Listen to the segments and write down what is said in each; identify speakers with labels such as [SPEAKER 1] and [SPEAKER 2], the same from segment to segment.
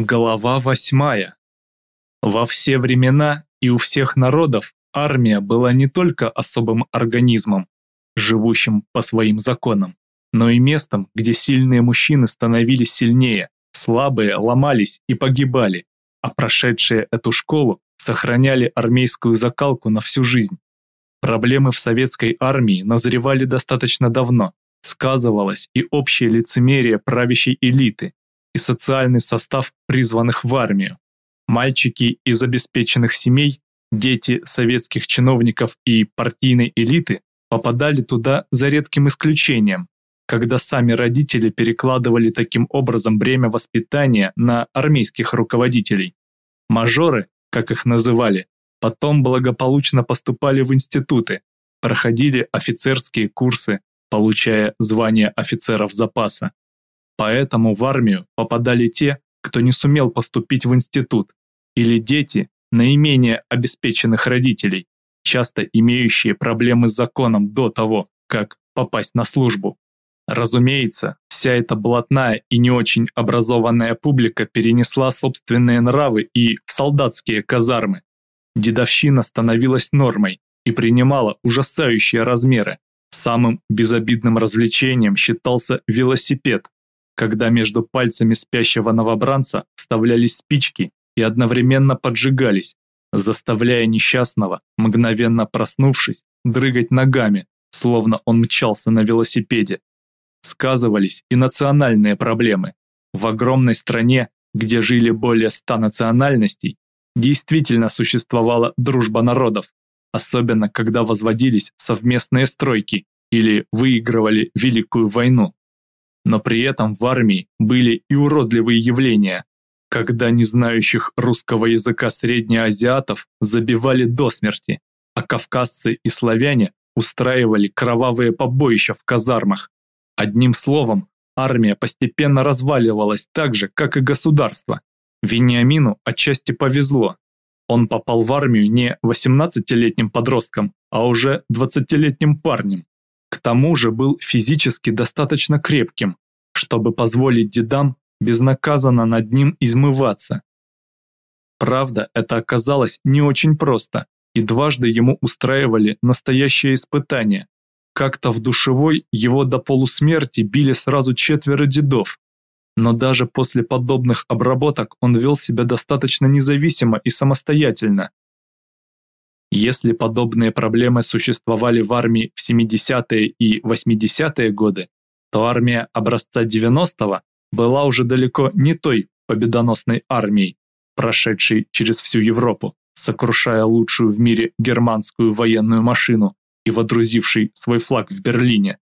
[SPEAKER 1] Глава восьмая. Во все времена и у всех народов армия была не только особым организмом, живущим по своим законам, но и местом, где сильные мужчины становились сильнее, слабые ломались и погибали, а прошедшие эту школу сохраняли армейскую закалку на всю жизнь. Проблемы в советской армии назревали достаточно давно, сказывалось и общее лицемерие правящей элиты, и социальный состав призванных в армию. Мальчики из обеспеченных семей, дети советских чиновников и партийной элиты попадали туда за редким исключением, когда сами родители перекладывали таким образом бремя воспитания на армейских руководителей. Мажоры, как их называли, потом благополучно поступали в институты, проходили офицерские курсы, получая звание офицеров запаса. Поэтому в армию попадали те, кто не сумел поступить в институт, или дети наименее обеспеченных родителей, часто имеющие проблемы с законом до того, как попасть на службу. Разумеется, вся эта блатная и не очень образованная публика перенесла собственные нравы и в солдатские казармы. Дедовщина становилась нормой и принимала ужасающие размеры. Самым безобидным развлечением считался велосипед, когда между пальцами спящего новобранца вставлялись спички и одновременно поджигались, заставляя несчастного, мгновенно проснувшись, дрыгать ногами, словно он мчался на велосипеде. Сказывались и национальные проблемы. В огромной стране, где жили более ста национальностей, действительно существовала дружба народов, особенно когда возводились совместные стройки или выигрывали Великую войну но при этом в армии были и уродливые явления, когда не знающих русского языка среднеазиатов забивали до смерти, а кавказцы и славяне устраивали кровавые побоища в казармах. Одним словом, армия постепенно разваливалась так же, как и государство. Вениамину отчасти повезло. Он попал в армию не 18-летним подростком, а уже 20-летним парнем. К тому же был физически достаточно крепким, чтобы позволить дедам безнаказанно над ним измываться. Правда, это оказалось не очень просто, и дважды ему устраивали настоящее испытание. Как-то в душевой его до полусмерти били сразу четверо дедов. Но даже после подобных обработок он вел себя достаточно независимо и самостоятельно, если подобные проблемы существовали в армии в 70-е и 80-е годы, то армия образца 90-го была уже далеко не той победоносной армией, прошедшей через всю Европу, сокрушая лучшую в мире германскую военную машину и водрузившей свой флаг в Берлине.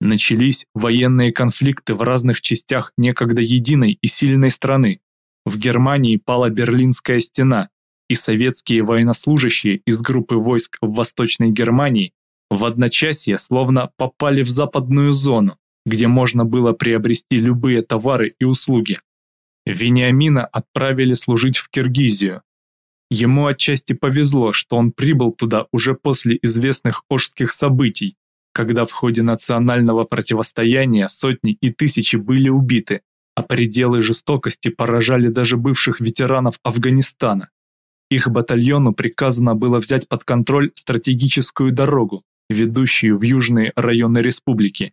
[SPEAKER 1] Начались военные конфликты в разных частях некогда единой и сильной страны. В Германии пала Берлинская стена, и советские военнослужащие из группы войск в Восточной Германии в одночасье словно попали в западную зону, где можно было приобрести любые товары и услуги. Вениамина отправили служить в Киргизию. Ему отчасти повезло, что он прибыл туда уже после известных ожских событий, когда в ходе национального противостояния сотни и тысячи были убиты, а пределы жестокости поражали даже бывших ветеранов Афганистана. Их батальону приказано было взять под контроль стратегическую дорогу, ведущую в южные районы республики.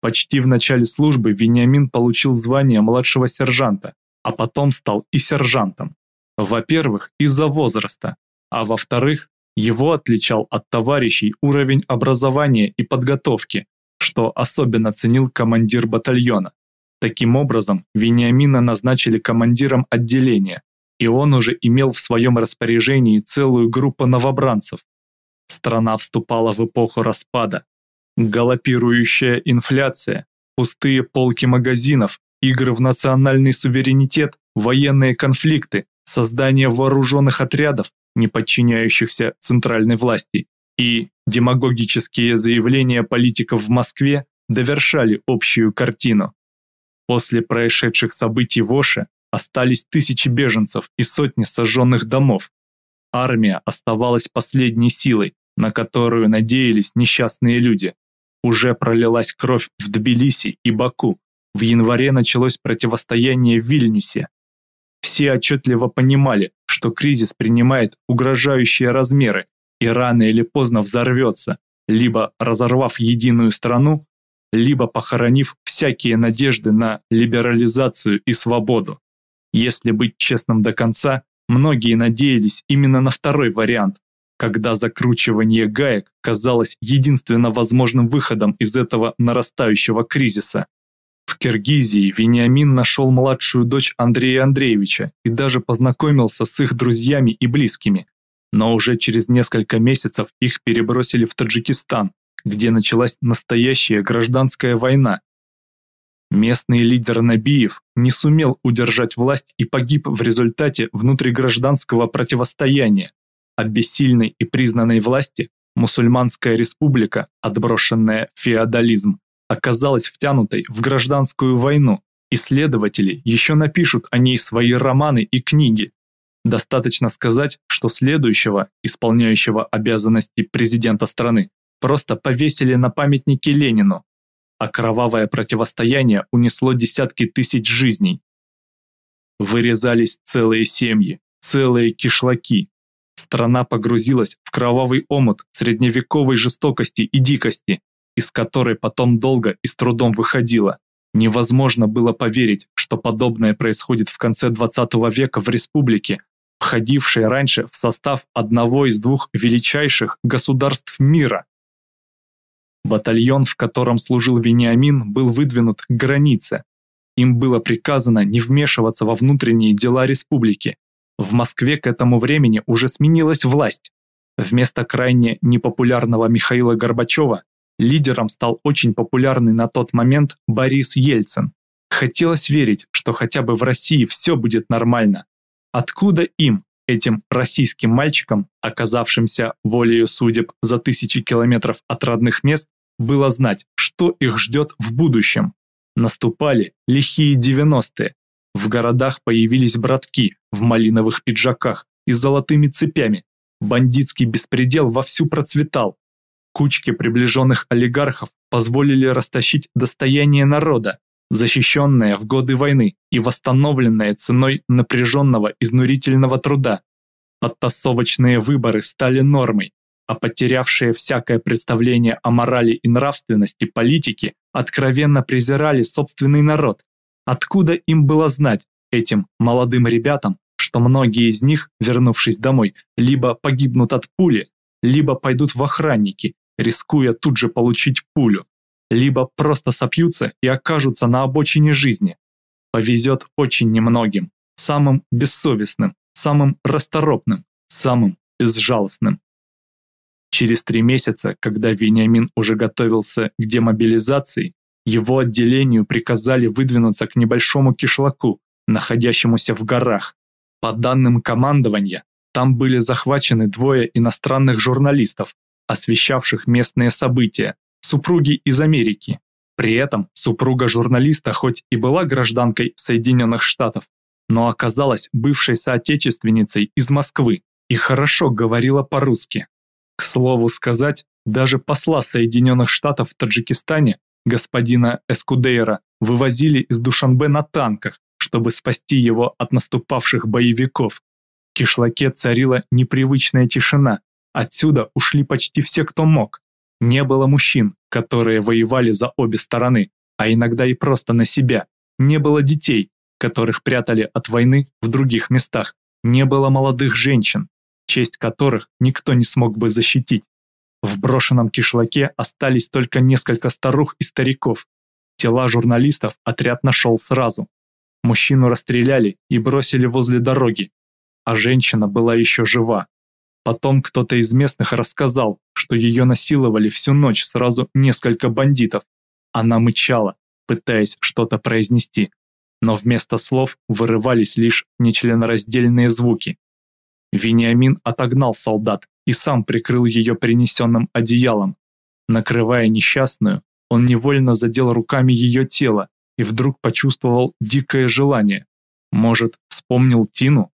[SPEAKER 1] Почти в начале службы Вениамин получил звание младшего сержанта, а потом стал и сержантом. Во-первых, из-за возраста, а во-вторых, его отличал от товарищей уровень образования и подготовки, что особенно ценил командир батальона. Таким образом, Вениамина назначили командиром отделения, и он уже имел в своем распоряжении целую группу новобранцев. Страна вступала в эпоху распада. Галопирующая инфляция, пустые полки магазинов, игры в национальный суверенитет, военные конфликты, создание вооруженных отрядов, не подчиняющихся центральной власти, и демагогические заявления политиков в Москве довершали общую картину. После происшедших событий в Оше остались тысячи беженцев и сотни сожженных домов. Армия оставалась последней силой, на которую надеялись несчастные люди. Уже пролилась кровь в Тбилиси и Баку. В январе началось противостояние в Вильнюсе. Все отчетливо понимали, что кризис принимает угрожающие размеры и рано или поздно взорвется, либо разорвав единую страну, либо похоронив всякие надежды на либерализацию и свободу. Если быть честным до конца, многие надеялись именно на второй вариант, когда закручивание гаек казалось единственно возможным выходом из этого нарастающего кризиса. В Киргизии Вениамин нашел младшую дочь Андрея Андреевича и даже познакомился с их друзьями и близкими. Но уже через несколько месяцев их перебросили в Таджикистан, где началась настоящая гражданская война. Местный лидер Набиев не сумел удержать власть и погиб в результате внутригражданского противостояния. От бессильной и признанной власти мусульманская республика, отброшенная в феодализм, оказалась втянутой в гражданскую войну. Исследователи еще напишут о ней свои романы и книги. Достаточно сказать, что следующего, исполняющего обязанности президента страны, просто повесили на памятнике Ленину, а кровавое противостояние унесло десятки тысяч жизней. Вырезались целые семьи, целые кишлаки. Страна погрузилась в кровавый омут средневековой жестокости и дикости, из которой потом долго и с трудом выходила. Невозможно было поверить, что подобное происходит в конце 20 века в республике, входившей раньше в состав одного из двух величайших государств мира. Батальон, в котором служил Вениамин, был выдвинут к границе. Им было приказано не вмешиваться во внутренние дела республики. В Москве к этому времени уже сменилась власть. Вместо крайне непопулярного Михаила Горбачева лидером стал очень популярный на тот момент Борис Ельцин. Хотелось верить, что хотя бы в России все будет нормально. Откуда им, этим российским мальчикам, оказавшимся волею судеб за тысячи километров от родных мест, было знать, что их ждет в будущем. Наступали лихие 90-е. В городах появились братки в малиновых пиджаках и золотыми цепями. Бандитский беспредел вовсю процветал. Кучки приближенных олигархов позволили растащить достояние народа, защищенное в годы войны и восстановленное ценой напряженного изнурительного труда. Подтасовочные выборы стали нормой, а потерявшие всякое представление о морали и нравственности политики откровенно презирали собственный народ. Откуда им было знать, этим молодым ребятам, что многие из них, вернувшись домой, либо погибнут от пули, либо пойдут в охранники, рискуя тут же получить пулю, либо просто сопьются и окажутся на обочине жизни. Повезет очень немногим, самым бессовестным, самым расторопным, самым безжалостным. Через три месяца, когда Вениамин уже готовился к демобилизации, его отделению приказали выдвинуться к небольшому кишлаку, находящемуся в горах. По данным командования, там были захвачены двое иностранных журналистов, освещавших местные события, супруги из Америки. При этом супруга журналиста хоть и была гражданкой Соединенных Штатов, но оказалась бывшей соотечественницей из Москвы и хорошо говорила по-русски. К слову сказать, даже посла Соединенных Штатов в Таджикистане, господина Эскудейра, вывозили из Душанбе на танках, чтобы спасти его от наступавших боевиков. В кишлаке царила непривычная тишина, Отсюда ушли почти все, кто мог. Не было мужчин, которые воевали за обе стороны, а иногда и просто на себя. Не было детей, которых прятали от войны в других местах. Не было молодых женщин, честь которых никто не смог бы защитить. В брошенном кишлаке остались только несколько старух и стариков. Тела журналистов отряд нашел сразу. Мужчину расстреляли и бросили возле дороги, а женщина была еще жива. Потом кто-то из местных рассказал, что ее насиловали всю ночь сразу несколько бандитов. Она мычала, пытаясь что-то произнести, но вместо слов вырывались лишь нечленораздельные звуки. Вениамин отогнал солдат и сам прикрыл ее принесенным одеялом. Накрывая несчастную, он невольно задел руками ее тело и вдруг почувствовал дикое желание. Может, вспомнил Тину?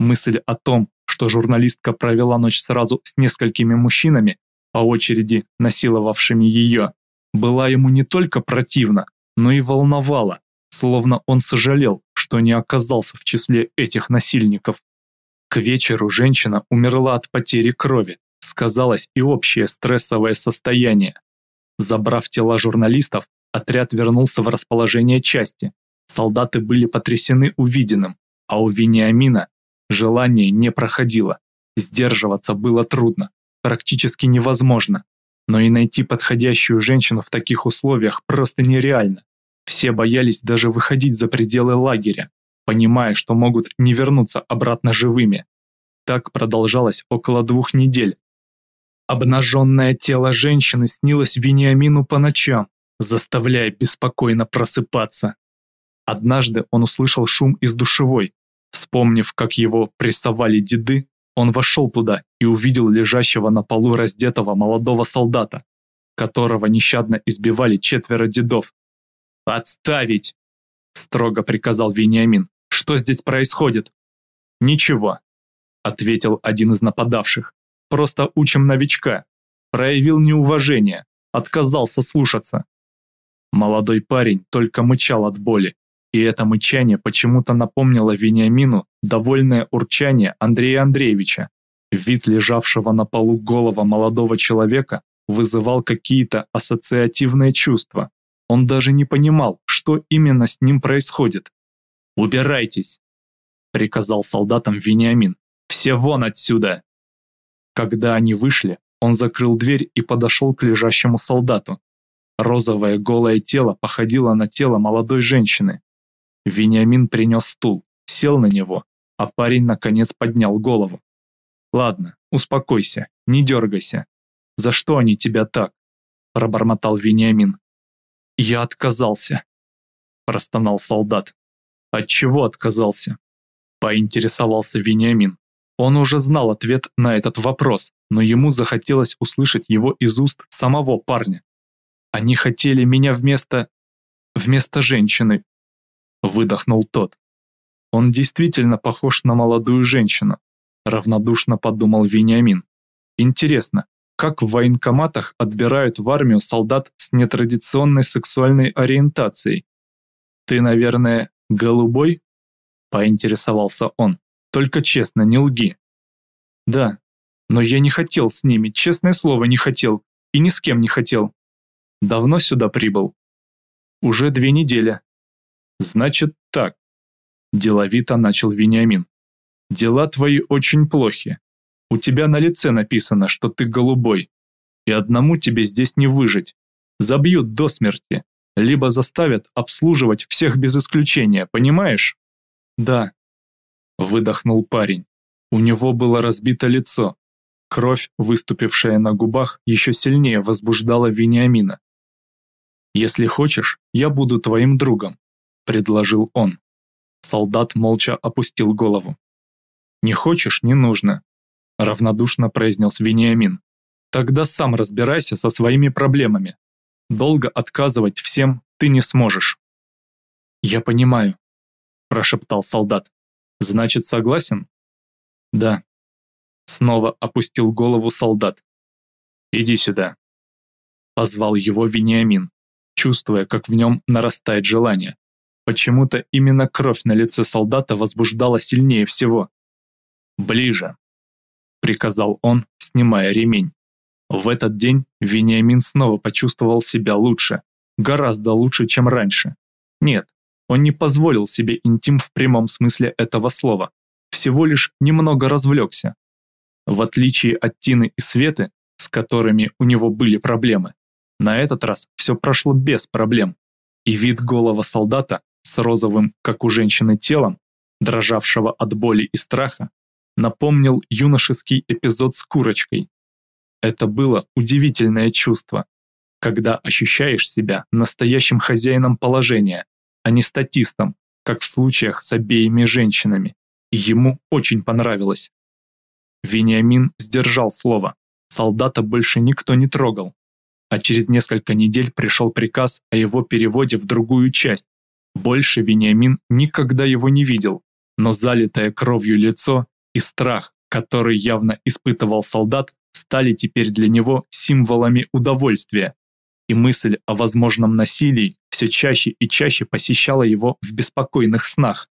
[SPEAKER 1] Мысль о том, что журналистка провела ночь сразу с несколькими мужчинами, по очереди насиловавшими ее, была ему не только противна, но и волновала, словно он сожалел, что не оказался в числе этих насильников. К вечеру женщина умерла от потери крови, сказалось и общее стрессовое состояние. Забрав тела журналистов, отряд вернулся в расположение части. Солдаты были потрясены увиденным, а у Вениамина желание не проходило. Сдерживаться было трудно, практически невозможно. Но и найти подходящую женщину в таких условиях просто нереально. Все боялись даже выходить за пределы лагеря, понимая, что могут не вернуться обратно живыми. Так продолжалось около двух недель. Обнаженное тело женщины снилось Вениамину по ночам, заставляя беспокойно просыпаться. Однажды он услышал шум из душевой. Вспомнив, как его прессовали деды, он вошел туда и увидел лежащего на полу раздетого молодого солдата, которого нещадно избивали четверо дедов. «Отставить!» – строго приказал Вениамин. «Что здесь происходит?» «Ничего», – ответил один из нападавших. «Просто учим новичка. Проявил неуважение, отказался слушаться». Молодой парень только мычал от боли, и это мычание почему-то напомнило Вениамину довольное урчание Андрея Андреевича. Вид лежавшего на полу голого молодого человека вызывал какие-то ассоциативные чувства. Он даже не понимал, что именно с ним происходит. «Убирайтесь!» – приказал солдатам Вениамин. «Все вон отсюда!» Когда они вышли, он закрыл дверь и подошел к лежащему солдату. Розовое голое тело походило на тело молодой женщины. Вениамин принес стул, сел на него, а парень наконец поднял голову. «Ладно, успокойся, не дергайся. За что они тебя так?» – пробормотал Вениамин. «Я отказался», – простонал солдат. «От чего отказался?» – поинтересовался Вениамин. Он уже знал ответ на этот вопрос, но ему захотелось услышать его из уст самого парня. «Они хотели меня вместо... вместо женщины, выдохнул тот. Он действительно похож на молодую женщину, равнодушно подумал Вениамин. Интересно, как в военкоматах отбирают в армию солдат с нетрадиционной сексуальной ориентацией? Ты, наверное, голубой? Поинтересовался он. Только честно, не лги. Да, но я не хотел с ними, честное слово, не хотел. И ни с кем не хотел. Давно сюда прибыл? Уже две недели. Значит так. Деловито начал Вениамин. Дела твои очень плохи. У тебя на лице написано, что ты голубой. И одному тебе здесь не выжить. Забьют до смерти. Либо заставят обслуживать всех без исключения, понимаешь? Да. Выдохнул парень. У него было разбито лицо. Кровь, выступившая на губах, еще сильнее возбуждала Вениамина. «Если хочешь, я буду твоим другом предложил он. Солдат молча опустил голову. «Не хочешь, не нужно», – равнодушно произнес Вениамин. «Тогда сам разбирайся со своими проблемами. Долго отказывать всем ты не сможешь». «Я понимаю», – прошептал солдат. «Значит, согласен?» «Да». Снова опустил голову солдат. «Иди сюда», – позвал его Вениамин, чувствуя, как в нем нарастает желание. Почему-то именно кровь на лице солдата возбуждала сильнее всего. «Ближе», — приказал он, снимая ремень. В этот день Вениамин снова почувствовал себя лучше, гораздо лучше, чем раньше. Нет, он не позволил себе интим в прямом смысле этого слова, всего лишь немного развлекся. В отличие от Тины и Светы, с которыми у него были проблемы, на этот раз все прошло без проблем, и вид голого солдата с розовым, как у женщины, телом, дрожавшего от боли и страха, напомнил юношеский эпизод с курочкой. Это было удивительное чувство, когда ощущаешь себя настоящим хозяином положения, а не статистом, как в случаях с обеими женщинами, и ему очень понравилось. Вениамин сдержал слово, солдата больше никто не трогал, а через несколько недель пришел приказ о его переводе в другую часть, больше Вениамин никогда его не видел, но залитое кровью лицо и страх, который явно испытывал солдат, стали теперь для него символами удовольствия, и мысль о возможном насилии все чаще и чаще посещала его в беспокойных снах.